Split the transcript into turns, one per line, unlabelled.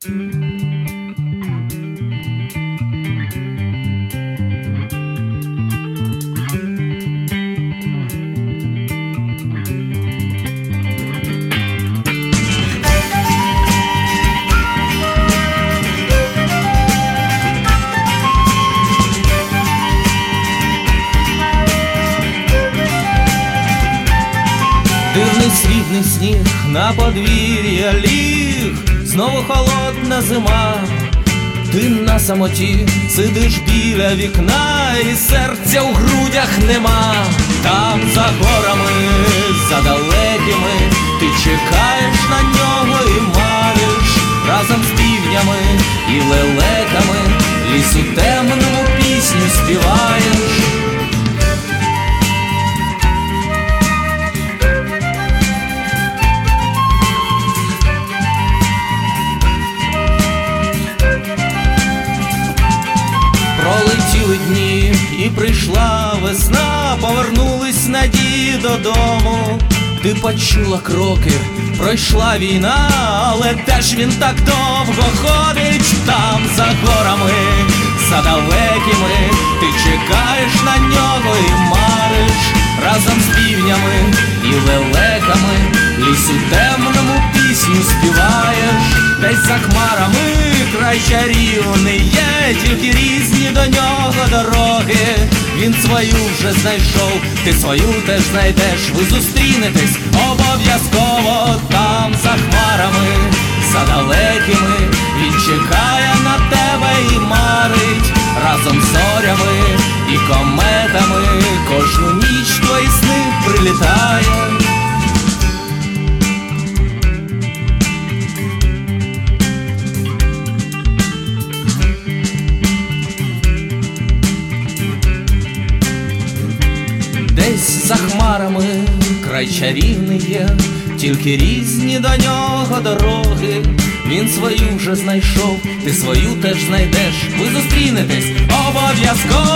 Дивний срібний сніг на подвір'я ліг, знову холодна зима. Ти на самоті сидиш біля вікна, і серця у грудях нема. Там за горами, за далекими, ти чекаєш на нього і мариш разом з півнями і лелеками, лісу темному пісню співаєш. Пролетіли дні і прийшла весна, повернулись надії додому. Ти почула кроки, пройшла війна, але теж він так довго ходить там за горами, за далекими. Ти чекаєш на нього і мариш разом з півнями і лелеками, лісу темному пісню співаєш, десь за хмарами край чарівний є, тільки різні до нього дороги. Він свою вже знайшов, ти свою теж знайдеш, ви зустрінетесь обов'язково там за хмарами, за далекими. Він чекає на тебе і марить разом з зорями і кометами. За хмарами край чарівний є, тільки різні до нього дороги. Він свою вже знайшов, ти свою теж знайдеш. Ви зустрінетесь обов'язково